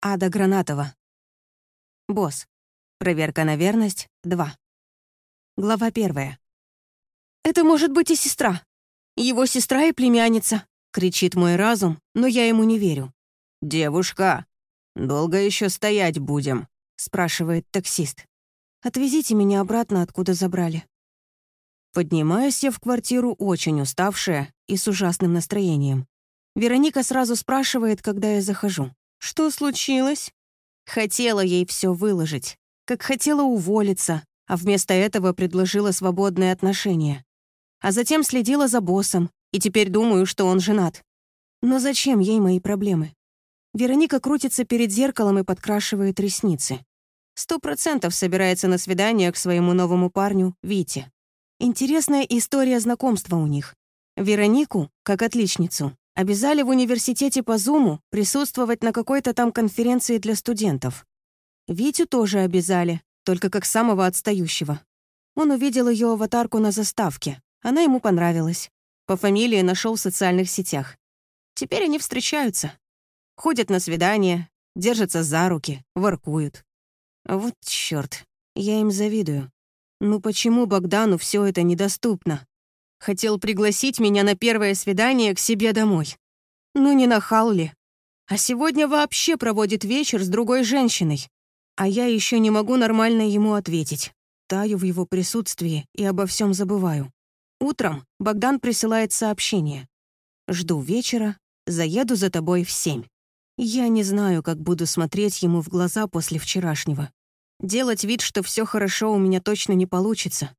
Ада Гранатова. Босс. Проверка на верность 2. Глава 1. «Это может быть и сестра. Его сестра и племянница», — кричит мой разум, но я ему не верю. «Девушка, долго еще стоять будем?» — спрашивает таксист. «Отвезите меня обратно, откуда забрали». Поднимаюсь я в квартиру очень уставшая и с ужасным настроением. Вероника сразу спрашивает, когда я захожу. «Что случилось?» Хотела ей все выложить, как хотела уволиться, а вместо этого предложила свободные отношения. А затем следила за боссом, и теперь думаю, что он женат. Но зачем ей мои проблемы? Вероника крутится перед зеркалом и подкрашивает ресницы. Сто процентов собирается на свидание к своему новому парню, Вите. Интересная история знакомства у них. Веронику, как отличницу, обязали в университете по Зуму присутствовать на какой-то там конференции для студентов. Витю тоже обязали, только как самого отстающего. Он увидел ее аватарку на заставке. Она ему понравилась. По фамилии нашел в социальных сетях. Теперь они встречаются. Ходят на свидания, держатся за руки, воркуют. Вот чёрт, я им завидую. Ну почему Богдану все это недоступно? Хотел пригласить меня на первое свидание к себе домой. Ну не нахал ли? А сегодня вообще проводит вечер с другой женщиной. А я еще не могу нормально ему ответить. Таю в его присутствии и обо всем забываю. Утром Богдан присылает сообщение. «Жду вечера, заеду за тобой в семь». Я не знаю, как буду смотреть ему в глаза после вчерашнего. Делать вид, что все хорошо, у меня точно не получится.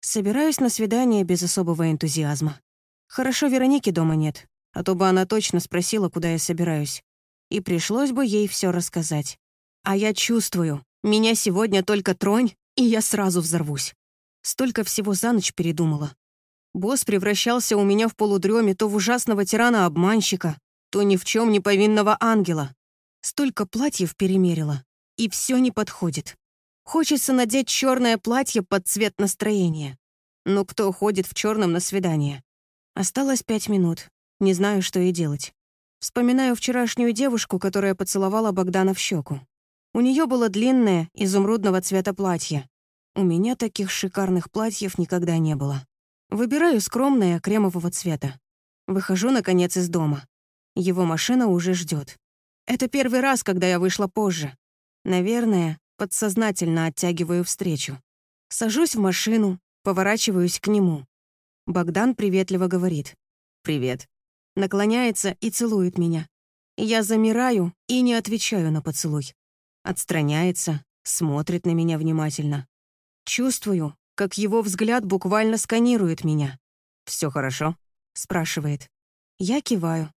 Собираюсь на свидание без особого энтузиазма. Хорошо, Вероники дома нет, а то бы она точно спросила, куда я собираюсь. И пришлось бы ей все рассказать. А я чувствую, меня сегодня только тронь, и я сразу взорвусь. Столько всего за ночь передумала. Босс превращался у меня в полудреме то в ужасного тирана-обманщика, то ни в чем не повинного ангела. Столько платьев перемерила, и все не подходит. Хочется надеть черное платье под цвет настроения. Но кто ходит в черном на свидание? Осталось пять минут. Не знаю, что и делать. Вспоминаю вчерашнюю девушку, которая поцеловала Богдана в щеку. У нее было длинное, изумрудного цвета платье. У меня таких шикарных платьев никогда не было. Выбираю скромное, кремового цвета. Выхожу, наконец, из дома. Его машина уже ждет. Это первый раз, когда я вышла позже. Наверное, Подсознательно оттягиваю встречу. Сажусь в машину, поворачиваюсь к нему. Богдан приветливо говорит. «Привет». Наклоняется и целует меня. Я замираю и не отвечаю на поцелуй. Отстраняется, смотрит на меня внимательно. Чувствую, как его взгляд буквально сканирует меня. Все хорошо?» — спрашивает. Я киваю.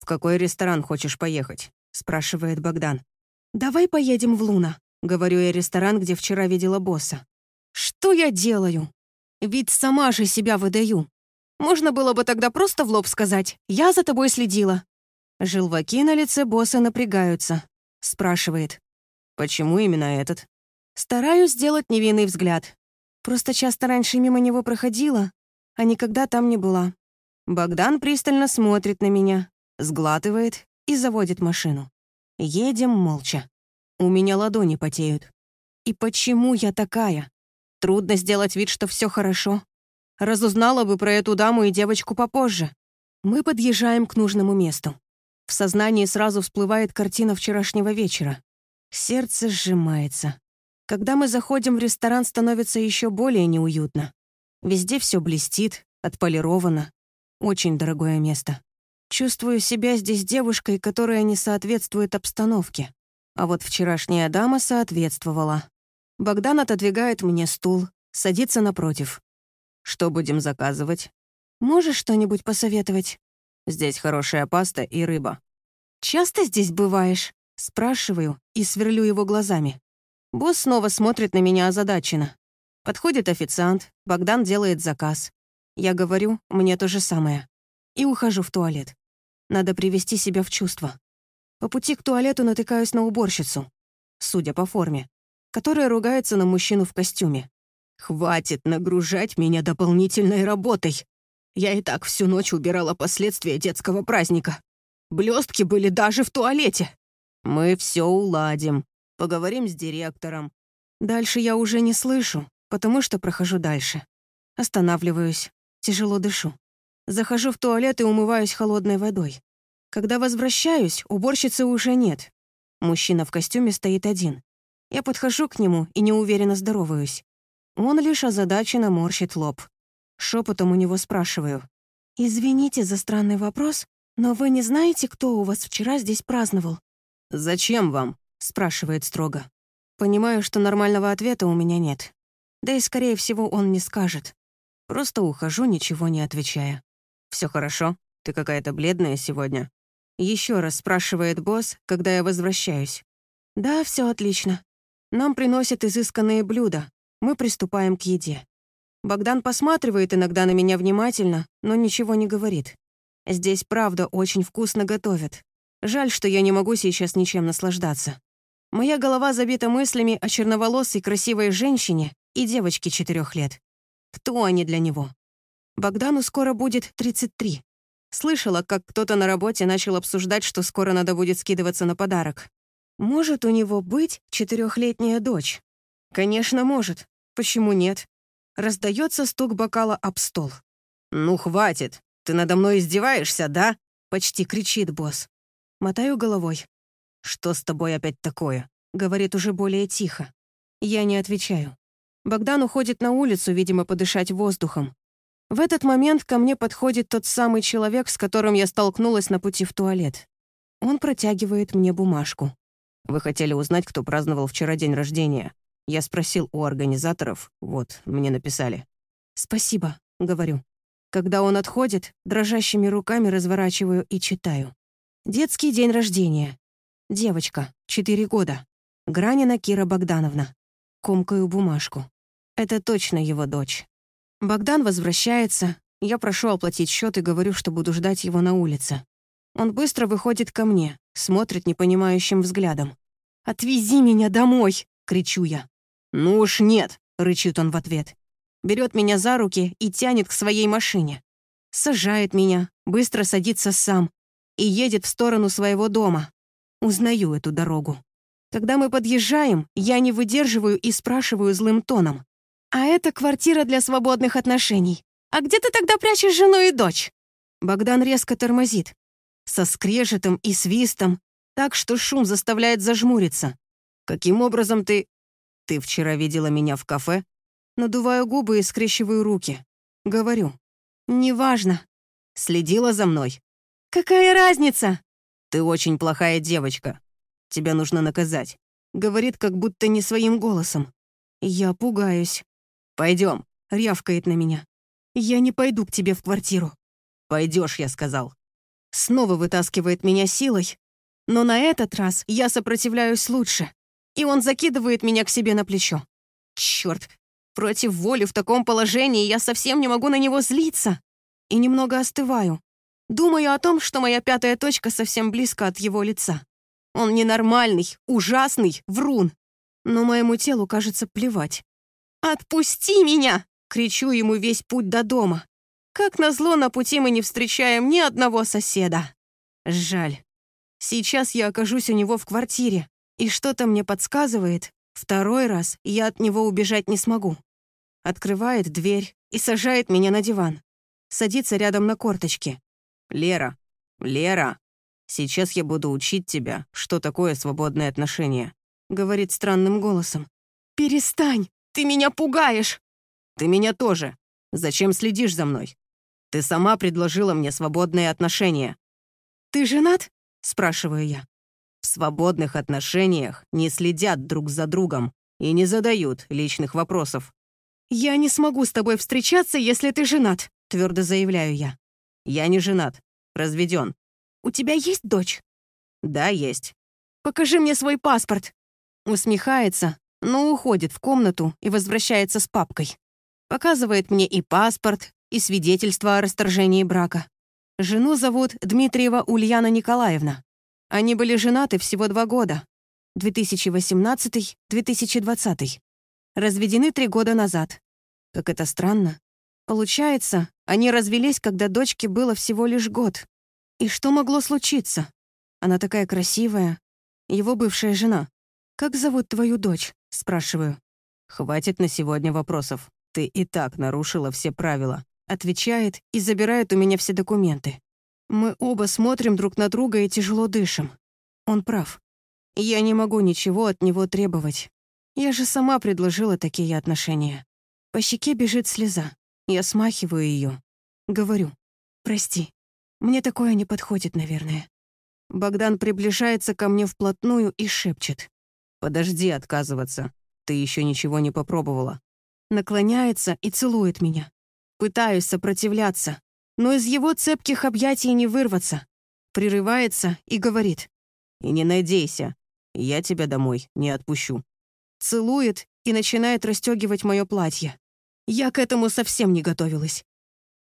«В какой ресторан хочешь поехать?» — спрашивает Богдан. «Давай поедем в Луна», Говорю я ресторан, где вчера видела босса. Что я делаю? Ведь сама же себя выдаю. Можно было бы тогда просто в лоб сказать «Я за тобой следила». Желваки на лице босса напрягаются. Спрашивает. «Почему именно этот?» Стараюсь сделать невинный взгляд. Просто часто раньше мимо него проходила, а никогда там не была. Богдан пристально смотрит на меня, сглатывает и заводит машину. Едем молча. У меня ладони потеют. И почему я такая? Трудно сделать вид, что все хорошо. Разузнала бы про эту даму и девочку попозже. Мы подъезжаем к нужному месту. В сознании сразу всплывает картина вчерашнего вечера. Сердце сжимается. Когда мы заходим в ресторан, становится еще более неуютно. Везде все блестит, отполировано. Очень дорогое место. Чувствую себя здесь девушкой, которая не соответствует обстановке. А вот вчерашняя дама соответствовала. Богдан отодвигает мне стул, садится напротив. «Что будем заказывать?» «Можешь что-нибудь посоветовать?» «Здесь хорошая паста и рыба». «Часто здесь бываешь?» Спрашиваю и сверлю его глазами. Босс снова смотрит на меня озадаченно. Подходит официант, Богдан делает заказ. Я говорю, мне то же самое. И ухожу в туалет. Надо привести себя в чувство. По пути к туалету натыкаюсь на уборщицу, судя по форме, которая ругается на мужчину в костюме. «Хватит нагружать меня дополнительной работой. Я и так всю ночь убирала последствия детского праздника. Блестки были даже в туалете. Мы все уладим. Поговорим с директором. Дальше я уже не слышу, потому что прохожу дальше. Останавливаюсь, тяжело дышу. Захожу в туалет и умываюсь холодной водой. Когда возвращаюсь, уборщицы уже нет. Мужчина в костюме стоит один. Я подхожу к нему и неуверенно здороваюсь. Он лишь озадаченно морщит лоб. Шепотом у него спрашиваю. «Извините за странный вопрос, но вы не знаете, кто у вас вчера здесь праздновал?» «Зачем вам?» — спрашивает строго. Понимаю, что нормального ответа у меня нет. Да и, скорее всего, он не скажет. Просто ухожу, ничего не отвечая. Все хорошо? Ты какая-то бледная сегодня?» Еще раз спрашивает босс, когда я возвращаюсь. «Да, все отлично. Нам приносят изысканные блюда. Мы приступаем к еде. Богдан посматривает иногда на меня внимательно, но ничего не говорит. Здесь, правда, очень вкусно готовят. Жаль, что я не могу сейчас ничем наслаждаться. Моя голова забита мыслями о черноволосой красивой женщине и девочке четырех лет. Кто они для него? Богдану скоро будет 33. Слышала, как кто-то на работе начал обсуждать, что скоро надо будет скидываться на подарок. Может у него быть четырехлетняя дочь? Конечно, может. Почему нет? Раздается стук бокала об стол. «Ну, хватит! Ты надо мной издеваешься, да?» Почти кричит босс. Мотаю головой. «Что с тобой опять такое?» Говорит уже более тихо. Я не отвечаю. Богдан уходит на улицу, видимо, подышать воздухом. В этот момент ко мне подходит тот самый человек, с которым я столкнулась на пути в туалет. Он протягивает мне бумажку. «Вы хотели узнать, кто праздновал вчера день рождения?» Я спросил у организаторов, вот, мне написали. «Спасибо», — говорю. Когда он отходит, дрожащими руками разворачиваю и читаю. «Детский день рождения. Девочка, 4 года. Гранина Кира Богдановна». Комкаю бумажку. Это точно его дочь. Богдан возвращается, я прошу оплатить счет и говорю, что буду ждать его на улице. Он быстро выходит ко мне, смотрит непонимающим взглядом. «Отвези меня домой!» — кричу я. «Ну уж нет», — рычит он в ответ. Берет меня за руки и тянет к своей машине. Сажает меня, быстро садится сам и едет в сторону своего дома. Узнаю эту дорогу. Когда мы подъезжаем, я не выдерживаю и спрашиваю злым тоном. «А это квартира для свободных отношений. А где ты тогда прячешь жену и дочь?» Богдан резко тормозит. Со скрежетом и свистом, так что шум заставляет зажмуриться. «Каким образом ты...» «Ты вчера видела меня в кафе?» Надуваю губы и скрещиваю руки. Говорю. «Неважно». «Следила за мной?» «Какая разница?» «Ты очень плохая девочка. Тебя нужно наказать». Говорит, как будто не своим голосом. Я пугаюсь. Пойдем, рявкает на меня. «Я не пойду к тебе в квартиру». Пойдешь, я сказал. Снова вытаскивает меня силой, но на этот раз я сопротивляюсь лучше и он закидывает меня к себе на плечо. Черт, против воли в таком положении я совсем не могу на него злиться. И немного остываю. Думаю о том, что моя пятая точка совсем близко от его лица. Он ненормальный, ужасный, врун. Но моему телу, кажется, плевать. «Отпусти меня!» — кричу ему весь путь до дома. Как назло, на пути мы не встречаем ни одного соседа. Жаль. Сейчас я окажусь у него в квартире, и что-то мне подсказывает, второй раз я от него убежать не смогу. Открывает дверь и сажает меня на диван. Садится рядом на корточке. «Лера, Лера, сейчас я буду учить тебя, что такое свободное отношение», говорит странным голосом. «Перестань, ты меня пугаешь!» «Ты меня тоже. Зачем следишь за мной? Ты сама предложила мне свободные отношения». «Ты женат?» — спрашиваю я. В свободных отношениях не следят друг за другом и не задают личных вопросов. «Я не смогу с тобой встречаться, если ты женат», — твердо заявляю я. «Я не женат. Разведен. «У тебя есть дочь?» «Да, есть». «Покажи мне свой паспорт». Усмехается, но уходит в комнату и возвращается с папкой. Показывает мне и паспорт, и свидетельство о расторжении брака. Жену зовут Дмитриева Ульяна Николаевна. Они были женаты всего два года. 2018-2020. Разведены три года назад. Как это странно. Получается, они развелись, когда дочке было всего лишь год. И что могло случиться? Она такая красивая. его бывшая жена. «Как зовут твою дочь?» — спрашиваю. «Хватит на сегодня вопросов. Ты и так нарушила все правила», — отвечает и забирает у меня все документы. Мы оба смотрим друг на друга и тяжело дышим. Он прав. Я не могу ничего от него требовать. Я же сама предложила такие отношения. По щеке бежит слеза. Я смахиваю ее. Говорю, прости, мне такое не подходит, наверное. Богдан приближается ко мне вплотную и шепчет. «Подожди отказываться. Ты еще ничего не попробовала». Наклоняется и целует меня. Пытаюсь сопротивляться, но из его цепких объятий не вырваться. Прерывается и говорит. «И не надейся, я тебя домой не отпущу». Целует и начинает расстегивать мое платье. Я к этому совсем не готовилась.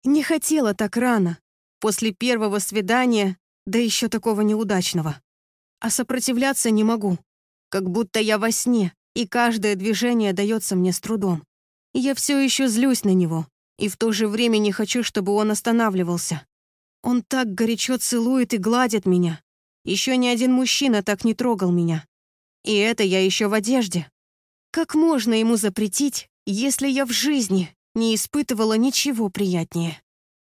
Не хотела так рано, после первого свидания, да еще такого неудачного. А сопротивляться не могу. Как будто я во сне, и каждое движение дается мне с трудом. Я все еще злюсь на него, и в то же время не хочу, чтобы он останавливался. Он так горячо целует и гладит меня. Еще ни один мужчина так не трогал меня. И это я еще в одежде. Как можно ему запретить, если я в жизни не испытывала ничего приятнее?